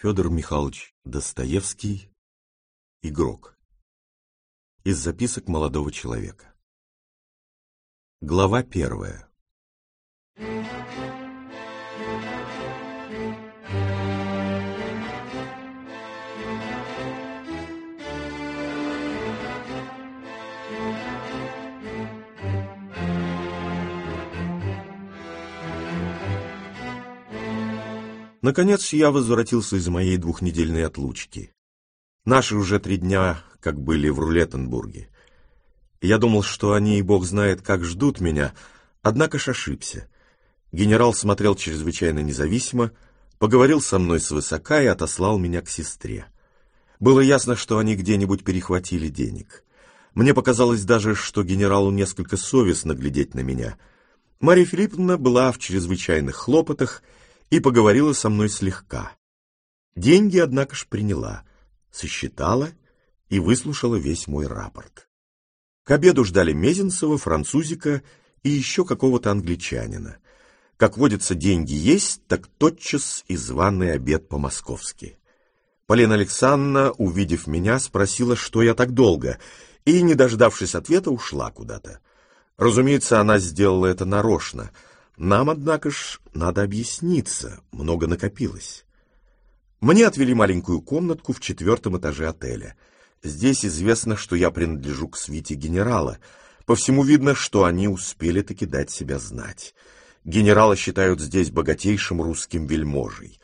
Федор Михайлович Достоевский «Игрок» Из записок молодого человека. Глава первая Наконец я возвратился из моей двухнедельной отлучки. Наши уже три дня как были в Рулеттенбурге. Я думал, что они и бог знает, как ждут меня, однако ж ошибся. Генерал смотрел чрезвычайно независимо, поговорил со мной свысока и отослал меня к сестре. Было ясно, что они где-нибудь перехватили денег. Мне показалось даже, что генералу несколько совестно глядеть на меня. Мария Филипповна была в чрезвычайных хлопотах и поговорила со мной слегка. Деньги, однако ж, приняла, сосчитала и выслушала весь мой рапорт. К обеду ждали Мезенцева, французика и еще какого-то англичанина. Как водится, деньги есть, так тотчас и званый обед по-московски. Полина Александровна, увидев меня, спросила, что я так долго, и, не дождавшись ответа, ушла куда-то. Разумеется, она сделала это нарочно — нам, однако ж, надо объясниться, много накопилось. Мне отвели маленькую комнатку в четвертом этаже отеля. Здесь известно, что я принадлежу к свите генерала. По всему видно, что они успели таки дать себя знать. Генерала считают здесь богатейшим русским вельможей.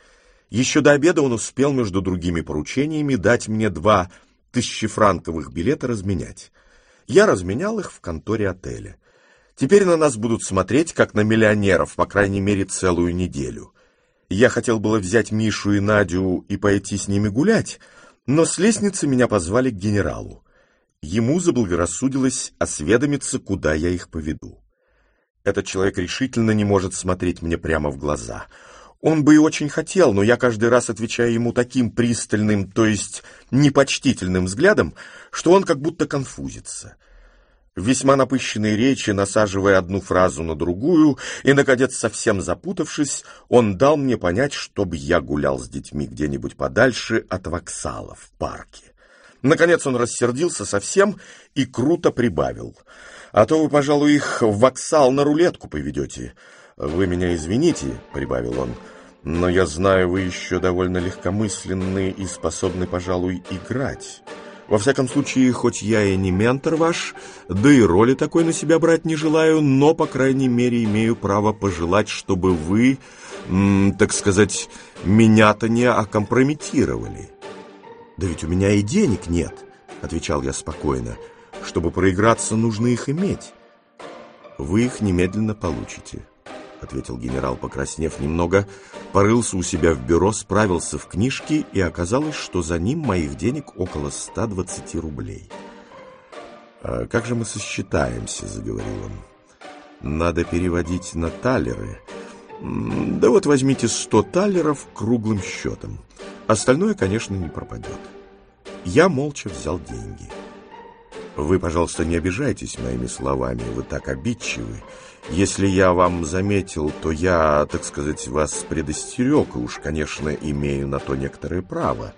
Еще до обеда он успел, между другими поручениями, дать мне два тысячефранковых билета разменять. Я разменял их в конторе отеля. Теперь на нас будут смотреть, как на миллионеров, по крайней мере, целую неделю. Я хотел было взять Мишу и Надю и пойти с ними гулять, но с лестницы меня позвали к генералу. Ему заблагорассудилось осведомиться, куда я их поведу. Этот человек решительно не может смотреть мне прямо в глаза. Он бы и очень хотел, но я каждый раз отвечаю ему таким пристальным, то есть непочтительным взглядом, что он как будто конфузится весьма напыщенной речи, насаживая одну фразу на другую, и, наконец, совсем запутавшись, он дал мне понять, чтобы я гулял с детьми где-нибудь подальше от воксала в парке. Наконец он рассердился совсем и круто прибавил. «А то вы, пожалуй, их в воксал на рулетку поведете. Вы меня извините», — прибавил он, — «но я знаю, вы еще довольно легкомысленны и способны, пожалуй, играть». Во всяком случае, хоть я и не ментор ваш, да и роли такой на себя брать не желаю, но, по крайней мере, имею право пожелать, чтобы вы, так сказать, меня-то не окомпрометировали. «Да ведь у меня и денег нет», — отвечал я спокойно. «Чтобы проиграться, нужно их иметь. Вы их немедленно получите». — ответил генерал, покраснев немного, порылся у себя в бюро, справился в книжке, и оказалось, что за ним моих денег около 120 рублей. «А как же мы сосчитаемся?» — заговорил он. «Надо переводить на талеры. Да вот возьмите 100 талеров круглым счетом. Остальное, конечно, не пропадет». Я молча взял деньги. Вы, пожалуйста, не обижайтесь моими словами, вы так обидчивы. Если я вам заметил, то я, так сказать, вас предостерег, и уж, конечно, имею на то некоторое право.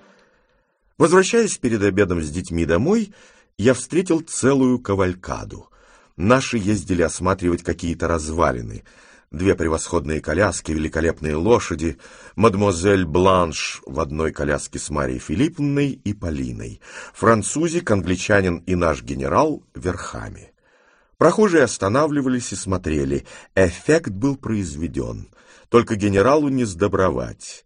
Возвращаясь перед обедом с детьми домой, я встретил целую кавалькаду. Наши ездили осматривать какие-то развалины — две превосходные коляски, великолепные лошади, мадемуазель Бланш в одной коляске с Марией Филипповной и Полиной, французик, англичанин и наш генерал верхами. Прохожие останавливались и смотрели. Эффект был произведен. Только генералу не сдобровать.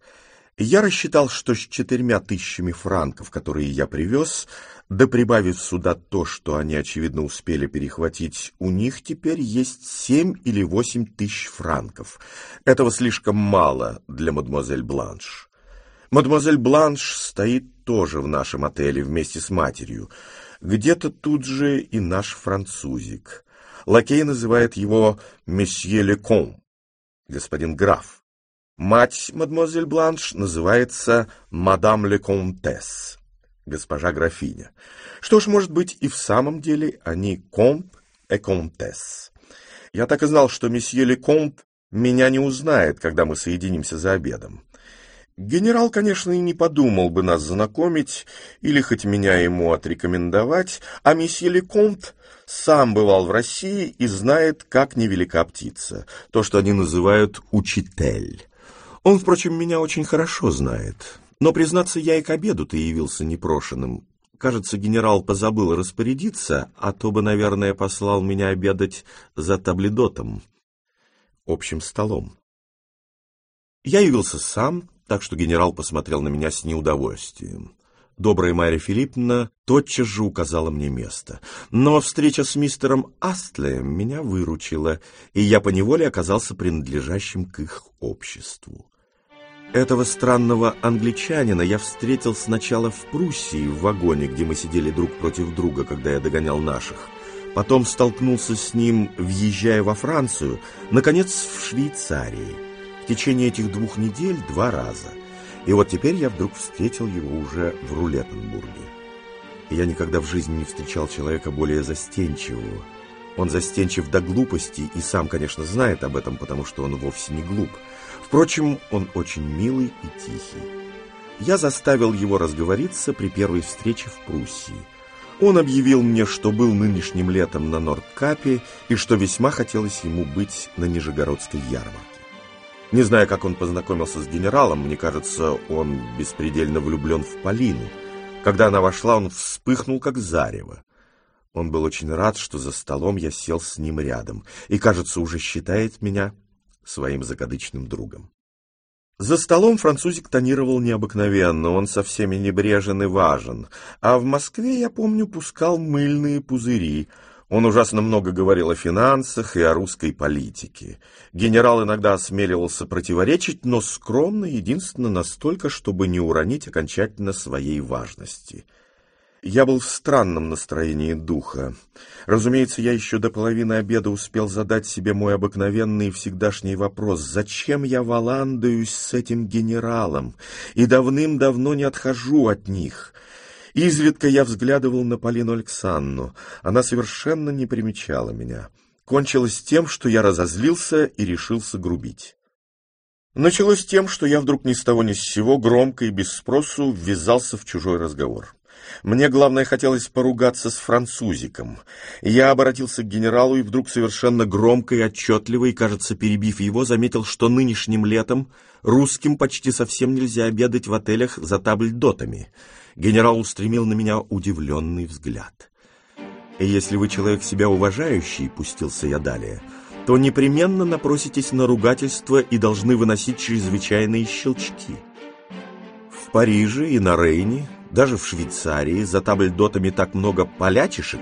Я рассчитал, что с четырьмя тысячами франков, которые я привез, да прибавив сюда то, что они, очевидно, успели перехватить, у них теперь есть семь или восемь тысяч франков. Этого слишком мало для мадемуазель Бланш. Мадемуазель Бланш стоит тоже в нашем отеле вместе с матерью. Где-то тут же и наш французик. Лакей называет его «Месье Лекон», господин граф. Мать мадемуазель Бланш называется «Мадам Леконтесс» госпожа графиня. Что ж, может быть, и в самом деле они комт и комтесс. Я так и знал, что месье Лекомт меня не узнает, когда мы соединимся за обедом. Генерал, конечно, и не подумал бы нас знакомить или хоть меня ему отрекомендовать, а месье Лекомт сам бывал в России и знает, как невелика птица, то, что они называют «учитель». Он, впрочем, меня очень хорошо знает, но, признаться, я и к обеду-то явился непрошенным. Кажется, генерал позабыл распорядиться, а то бы, наверное, послал меня обедать за таблидотом, общим столом. Я явился сам, так что генерал посмотрел на меня с неудовольствием. Добрая Марья Филипповна тотчас же указала мне место. Но встреча с мистером Астлеем меня выручила, и я поневоле оказался принадлежащим к их обществу. Этого странного англичанина я встретил сначала в Пруссии, в вагоне, где мы сидели друг против друга, когда я догонял наших. Потом столкнулся с ним, въезжая во Францию, наконец, в Швейцарии течение этих двух недель два раза. И вот теперь я вдруг встретил его уже в Рулеттенбурге. И я никогда в жизни не встречал человека более застенчивого. Он застенчив до глупости и сам, конечно, знает об этом, потому что он вовсе не глуп. Впрочем, он очень милый и тихий. Я заставил его разговориться при первой встрече в Пруссии. Он объявил мне, что был нынешним летом на Нордкапе и что весьма хотелось ему быть на Нижегородской ярмарке. Не знаю, как он познакомился с генералом, мне кажется, он беспредельно влюблен в Полину. Когда она вошла, он вспыхнул, как зарево. Он был очень рад, что за столом я сел с ним рядом, и, кажется, уже считает меня своим закадычным другом. За столом французик тонировал необыкновенно, он со всеми небрежен и важен, а в Москве, я помню, пускал мыльные пузыри — он ужасно много говорил о финансах и о русской политике. Генерал иногда осмеливался противоречить, но скромно, единственно настолько, чтобы не уронить окончательно своей важности. Я был в странном настроении духа. Разумеется, я еще до половины обеда успел задать себе мой обыкновенный и всегдашний вопрос, зачем я валандаюсь с этим генералом, и давным-давно не отхожу от них — Изредка я взглядывал на Полину Александру. Она совершенно не примечала меня. Кончилось тем, что я разозлился и решился грубить. Началось тем, что я вдруг ни с того ни с сего громко и без спросу ввязался в чужой разговор. Мне, главное, хотелось поругаться с французиком. Я обратился к генералу и вдруг совершенно громко и отчетливо, и, кажется, перебив его, заметил, что нынешним летом русским почти совсем нельзя обедать в отелях за табльдотами. Генерал устремил на меня удивленный взгляд. Если вы человек себя уважающий, пустился я далее, то непременно напроситесь на ругательство и должны выносить чрезвычайные щелчки. В Париже и на Рейне, даже в Швейцарии, за табльдотами так много полячишек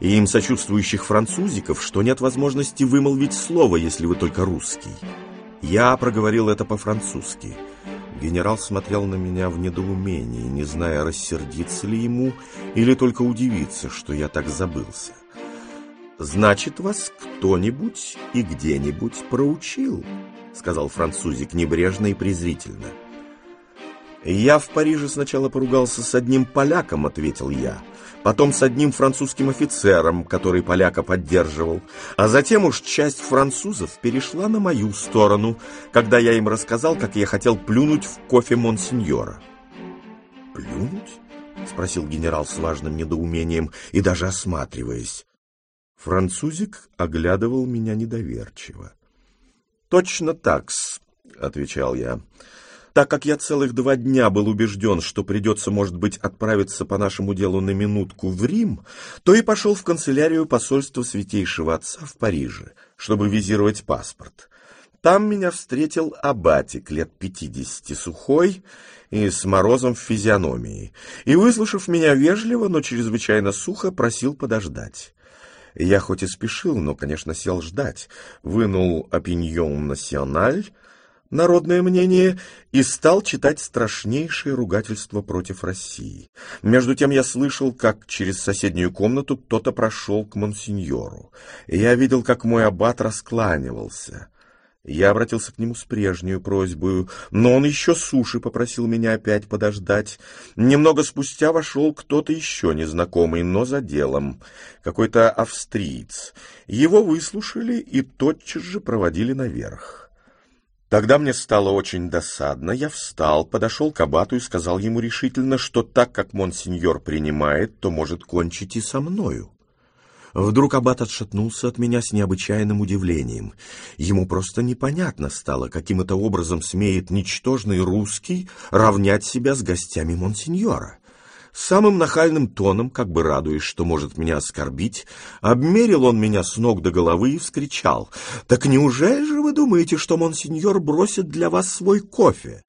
и им сочувствующих французиков, что нет возможности вымолвить слово, если вы только русский. Я проговорил это по-французски — Генерал смотрел на меня в недоумении, не зная, рассердиться ли ему или только удивиться, что я так забылся. «Значит, вас кто-нибудь и где-нибудь проучил», — сказал французик небрежно и презрительно. «Я в Париже сначала поругался с одним поляком», — ответил я, — потом с одним французским офицером, который поляка поддерживал, а затем уж часть французов перешла на мою сторону, когда я им рассказал, как я хотел плюнуть в кофе Монсеньора. «Плюнуть?» — спросил генерал с важным недоумением и даже осматриваясь. Французик оглядывал меня недоверчиво. «Точно так-с», — отвечал я. Так как я целых два дня был убежден, что придется, может быть, отправиться по нашему делу на минутку в Рим, то и пошел в канцелярию посольства Святейшего Отца в Париже, чтобы визировать паспорт. Там меня встретил абатик лет пятидесяти сухой и с морозом в физиономии, и, выслушав меня вежливо, но чрезвычайно сухо, просил подождать. Я хоть и спешил, но, конечно, сел ждать, вынул «Опиньон Националь», народное мнение и стал читать страшнейшие ругательства против России. Между тем я слышал, как через соседнюю комнату кто-то прошел к монсеньору. Я видел, как мой аббат раскланивался. Я обратился к нему с прежней просьбой, но он еще суши попросил меня опять подождать. Немного спустя вошел кто-то еще незнакомый, но за делом, какой-то австриец. Его выслушали и тотчас же проводили наверх. Тогда мне стало очень досадно, я встал, подошел к абату и сказал ему решительно, что так как монсеньор принимает, то может кончить и со мною. Вдруг аббат отшатнулся от меня с необычайным удивлением. Ему просто непонятно стало, каким это образом смеет ничтожный русский равнять себя с гостями монсеньора. Самым нахальным тоном, как бы радуясь, что может меня оскорбить, обмерил он меня с ног до головы и вскричал. «Так неужели же вы думаете, что монсеньор бросит для вас свой кофе?»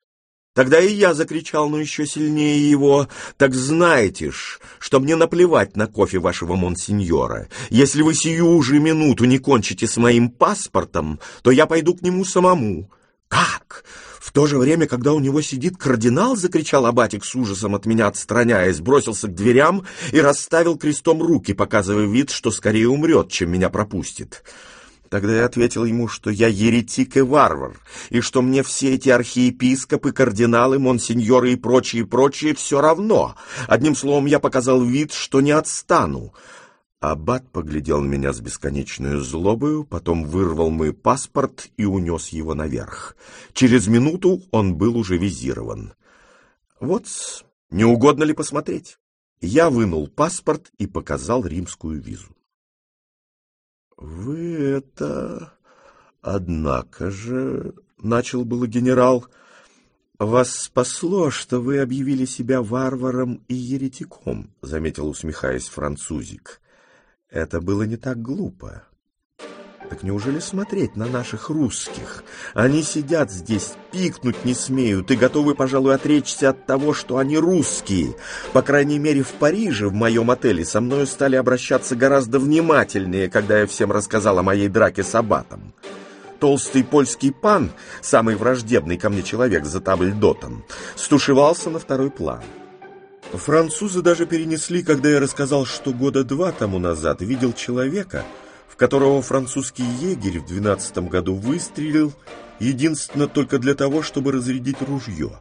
Тогда и я закричал, но еще сильнее его. «Так знаете ж, что мне наплевать на кофе вашего монсеньора. Если вы сию же минуту не кончите с моим паспортом, то я пойду к нему самому». «Как? В то же время, когда у него сидит кардинал, — закричал Абатик с ужасом от меня отстраняясь, бросился к дверям и расставил крестом руки, показывая вид, что скорее умрет, чем меня пропустит». Тогда я ответил ему, что я еретик и варвар, и что мне все эти архиепископы, кардиналы, монсеньоры и прочие, прочие все равно. Одним словом, я показал вид, что не отстану. Аббат поглядел на меня с бесконечной злобою, потом вырвал мой паспорт и унес его наверх. Через минуту он был уже визирован. Вот, не угодно ли посмотреть? Я вынул паспорт и показал римскую визу. «Вы это... Однако же...» — начал было генерал. «Вас спасло, что вы объявили себя варваром и еретиком», — заметил, усмехаясь французик. «Это было не так глупо. Так неужели смотреть на наших русских? Они сидят здесь, пикнуть не смеют и готовы, пожалуй, отречься от того, что они русские. По крайней мере, в Париже, в моем отеле, со мною стали обращаться гораздо внимательнее, когда я всем рассказал о моей драке с аббатом. Толстый польский пан, самый враждебный ко мне человек за табльдотом, стушевался на второй план. Французы даже перенесли, когда я рассказал, что года два тому назад видел человека — которого французский егерь в двенадцатом году выстрелил, единственно только для того, чтобы разрядить ружье.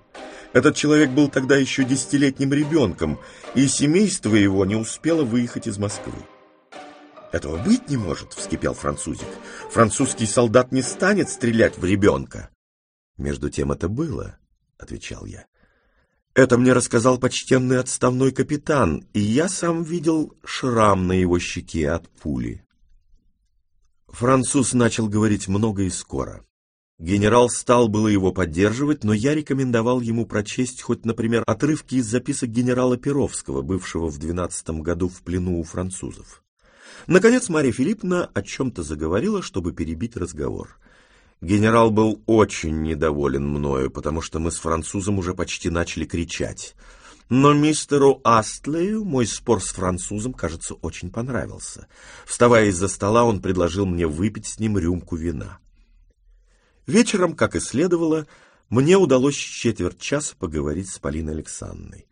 Этот человек был тогда еще десятилетним ребенком, и семейство его не успело выехать из Москвы. «Этого быть не может», — вскипел французик. «Французский солдат не станет стрелять в ребенка». «Между тем это было», — отвечал я. «Это мне рассказал почтенный отставной капитан, и я сам видел шрам на его щеке от пули». Француз начал говорить много и скоро. Генерал стал было его поддерживать, но я рекомендовал ему прочесть хоть, например, отрывки из записок генерала Перовского, бывшего в двенадцатом году в плену у французов. Наконец Марья Филипповна о чем-то заговорила, чтобы перебить разговор. Генерал был очень недоволен мною, потому что мы с французом уже почти начали кричать — но мистеру Астлею мой спор с французом, кажется, очень понравился. Вставая из-за стола, он предложил мне выпить с ним рюмку вина. Вечером, как и следовало, мне удалось четверть часа поговорить с Полиной Александровной.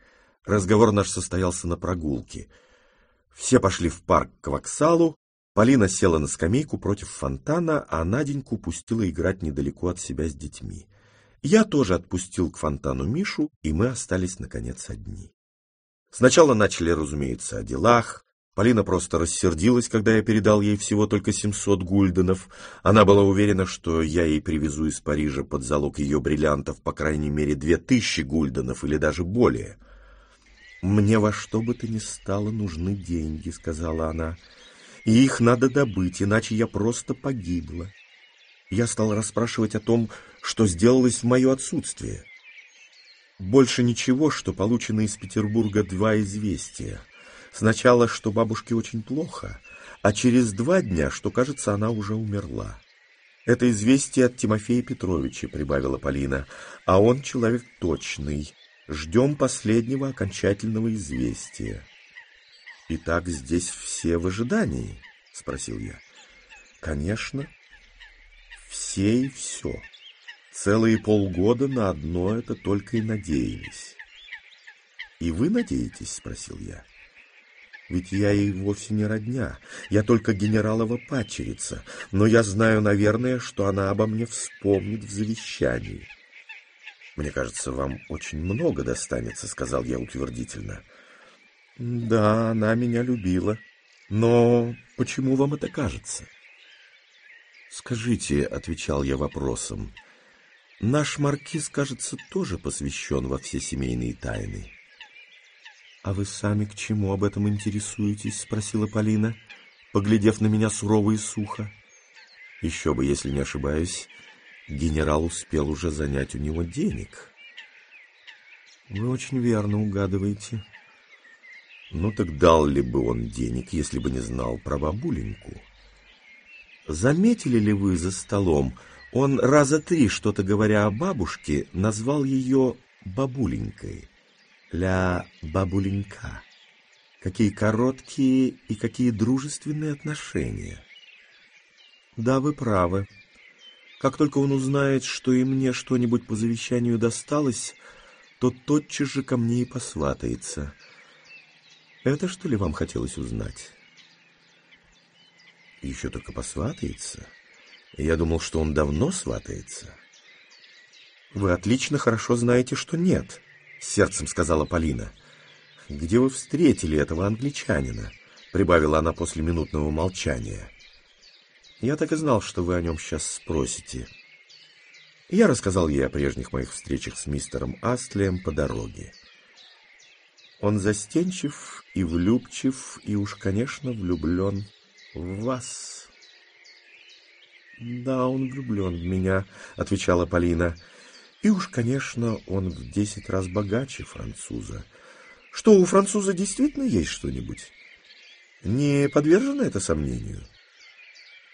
Разговор наш состоялся на прогулке. Все пошли в парк к воксалу, Полина села на скамейку против фонтана, а Наденьку пустила играть недалеко от себя с детьми. Я тоже отпустил к фонтану Мишу, и мы остались, наконец, одни. Сначала начали, разумеется, о делах. Полина просто рассердилась, когда я передал ей всего только 700 гульденов. Она была уверена, что я ей привезу из Парижа под залог ее бриллиантов по крайней мере 2000 гульденов или даже более. «Мне во что бы то ни стало нужны деньги», — сказала она. «И их надо добыть, иначе я просто погибла». Я стал расспрашивать о том, что сделалось в мое отсутствие. Больше ничего, что получено из Петербурга два известия. Сначала, что бабушке очень плохо, а через два дня, что, кажется, она уже умерла. Это известие от Тимофея Петровича, прибавила Полина, а он человек точный. Ждем последнего окончательного известия. Итак, здесь все в ожидании? Спросил я. Конечно, все и все. Целые полгода на одно это только и надеялись. «И вы надеетесь?» — спросил я. «Ведь я и вовсе не родня. Я только генералова падчерица. Но я знаю, наверное, что она обо мне вспомнит в завещании». «Мне кажется, вам очень много достанется», — сказал я утвердительно. «Да, она меня любила. Но почему вам это кажется?» «Скажите», — отвечал я вопросом, Наш маркиз, кажется, тоже посвящен во все семейные тайны. «А вы сами к чему об этом интересуетесь?» — спросила Полина, поглядев на меня сурово и сухо. Еще бы, если не ошибаюсь, генерал успел уже занять у него денег. Вы очень верно угадываете. Ну так дал ли бы он денег, если бы не знал про бабуленьку? Заметили ли вы за столом, он раза три, что-то говоря о бабушке, назвал ее бабуленькой. Ля бабуленька. Какие короткие и какие дружественные отношения. Да, вы правы. Как только он узнает, что и мне что-нибудь по завещанию досталось, то тотчас же ко мне и посватается. Это что ли вам хотелось узнать? Еще только посватается? Я думал, что он давно сватается. Вы отлично хорошо знаете, что нет, сердцем сказала Полина. Где вы встретили этого англичанина? Прибавила она после минутного молчания. Я так и знал, что вы о нем сейчас спросите. Я рассказал ей о прежних моих встречах с мистером Астлием по дороге. Он застенчив и влюбчив, и уж, конечно, влюблен в вас. «Да, он влюблен в меня», — отвечала Полина. «И уж, конечно, он в десять раз богаче француза. Что, у француза действительно есть что-нибудь? Не подвержено это сомнению?»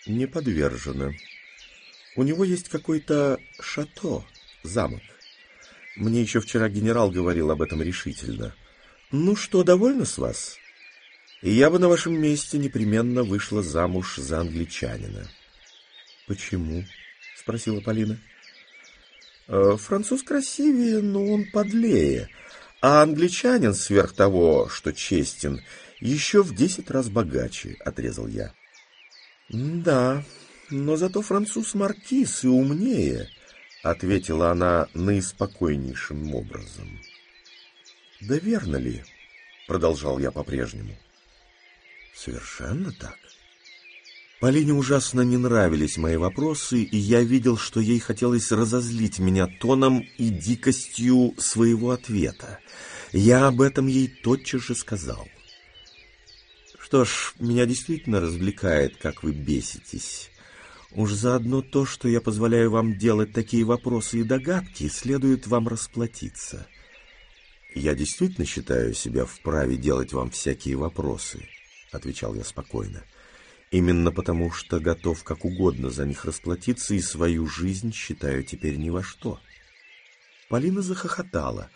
«Не подвержено. У него есть какой-то шато, замок. Мне еще вчера генерал говорил об этом решительно. Ну что, довольны с вас?» Я бы на вашем месте непременно вышла замуж за англичанина. Почему? спросила Полина. «Э, француз красивее, но он подлее, а англичанин сверх того, что честен, еще в десять раз богаче, отрезал я. Да, но зато француз маркиз и умнее, ответила она наиспокойнейшим образом. Да верно ли? продолжал я по-прежнему. Совершенно так. Полине ужасно не нравились мои вопросы, и я видел, что ей хотелось разозлить меня тоном и дикостью своего ответа. Я об этом ей тотчас же сказал. Что ж, меня действительно развлекает, как вы беситесь. Уж заодно то, что я позволяю вам делать такие вопросы и догадки, следует вам расплатиться. Я действительно считаю себя вправе делать вам всякие вопросы. — отвечал я спокойно. «Именно потому, что готов как угодно за них расплатиться и свою жизнь считаю теперь ни во что». Полина захохотала.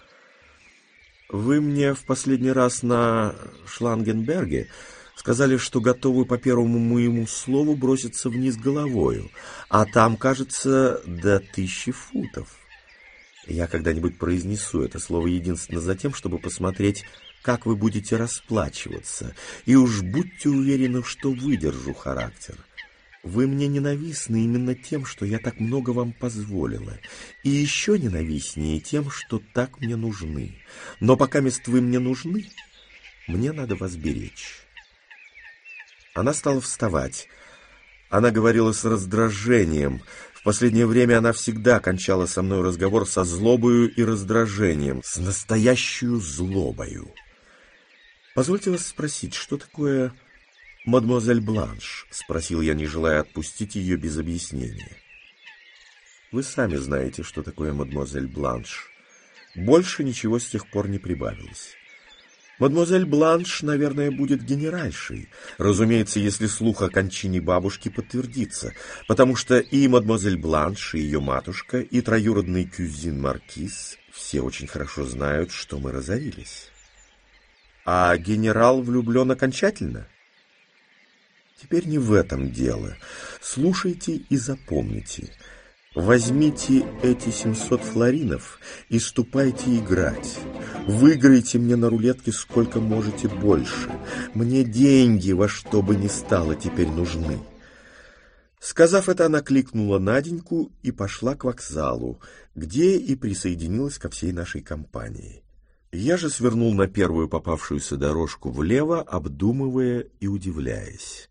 «Вы мне в последний раз на Шлангенберге сказали, что готовы по первому моему слову броситься вниз головою, а там, кажется, до тысячи футов. Я когда-нибудь произнесу это слово единственно за тем, чтобы посмотреть, как вы будете расплачиваться, и уж будьте уверены, что выдержу характер. Вы мне ненавистны именно тем, что я так много вам позволила, и еще ненавистнее тем, что так мне нужны. Но пока мест вы мне нужны, мне надо вас беречь. Она стала вставать. Она говорила с раздражением. Последнее время она всегда кончала со мной разговор со злобою и раздражением, с настоящую злобою. «Позвольте вас спросить, что такое мадемуазель Бланш?» — спросил я, не желая отпустить ее без объяснения. «Вы сами знаете, что такое мадемуазель Бланш. Больше ничего с тех пор не прибавилось». Мадемуазель Бланш, наверное, будет генеральшей, разумеется, если слух о кончине бабушки подтвердится, потому что и мадемуазель Бланш, и ее матушка, и троюродный кюзин Маркиз все очень хорошо знают, что мы разорились. А генерал влюблен окончательно? Теперь не в этом дело. Слушайте и запомните. Возьмите эти 700 флоринов и ступайте играть. Выиграйте мне на рулетке сколько можете больше. Мне деньги во что бы ни стало теперь нужны. Сказав это, она кликнула Наденьку и пошла к вокзалу, где и присоединилась ко всей нашей компании. Я же свернул на первую попавшуюся дорожку влево, обдумывая и удивляясь.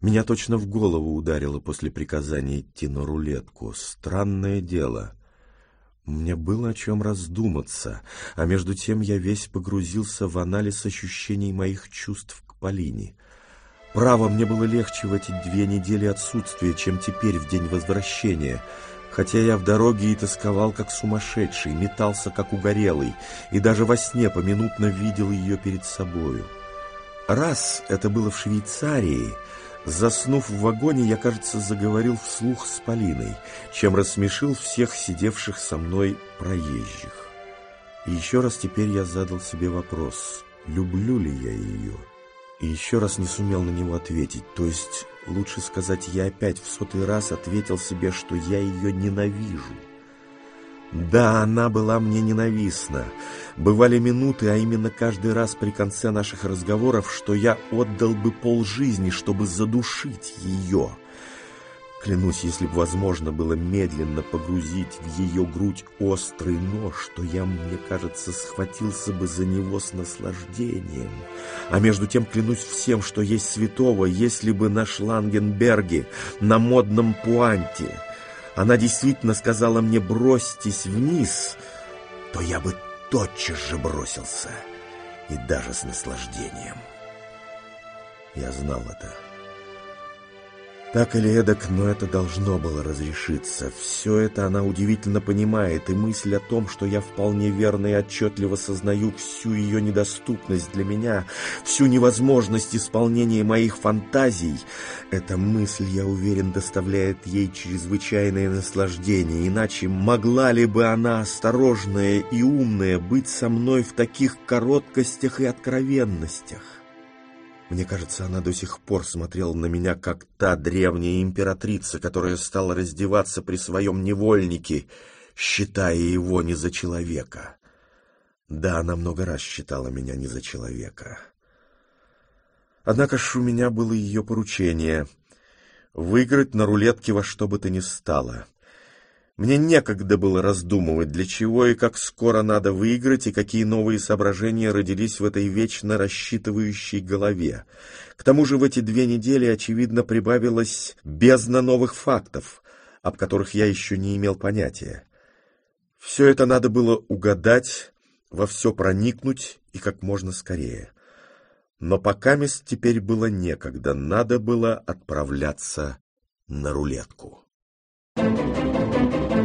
Меня точно в голову ударило после приказания идти на рулетку. Странное дело. Мне было о чем раздуматься, а между тем я весь погрузился в анализ ощущений моих чувств к Полине. Право, мне было легче в эти две недели отсутствия, чем теперь в день возвращения, хотя я в дороге и тосковал, как сумасшедший, метался, как угорелый, и даже во сне поминутно видел ее перед собою. Раз это было в Швейцарии — Заснув в вагоне, я, кажется, заговорил вслух с Полиной, чем рассмешил всех сидевших со мной проезжих. И еще раз теперь я задал себе вопрос, люблю ли я ее? И еще раз не сумел на него ответить, то есть, лучше сказать, я опять в сотый раз ответил себе, что я ее ненавижу. Да, она была мне ненавистна. Бывали минуты, а именно каждый раз при конце наших разговоров, что я отдал бы полжизни, чтобы задушить ее. Клянусь, если бы возможно было медленно погрузить в ее грудь острый нож, то я, мне кажется, схватился бы за него с наслаждением. А между тем клянусь всем, что есть святого, если бы на Шлангенберге, на модном пуанте она действительно сказала мне «бросьтесь вниз», то я бы тотчас же бросился, и даже с наслаждением. Я знал это. Так или эдак, но это должно было разрешиться. Все это она удивительно понимает, и мысль о том, что я вполне верно и отчетливо сознаю всю ее недоступность для меня, всю невозможность исполнения моих фантазий, эта мысль, я уверен, доставляет ей чрезвычайное наслаждение, иначе могла ли бы она, осторожная и умная, быть со мной в таких короткостях и откровенностях? Мне кажется, она до сих пор смотрела на меня, как та древняя императрица, которая стала раздеваться при своем невольнике, считая его не за человека. Да, она много раз считала меня не за человека. Однако ж у меня было ее поручение — выиграть на рулетке во что бы то ни стало. Мне некогда было раздумывать, для чего и как скоро надо выиграть, и какие новые соображения родились в этой вечно рассчитывающей голове. К тому же в эти две недели, очевидно, прибавилось бездна новых фактов, об которых я еще не имел понятия. Все это надо было угадать, во все проникнуть и как можно скорее. Но пока мест теперь было некогда, надо было отправляться на рулетку. Thank you.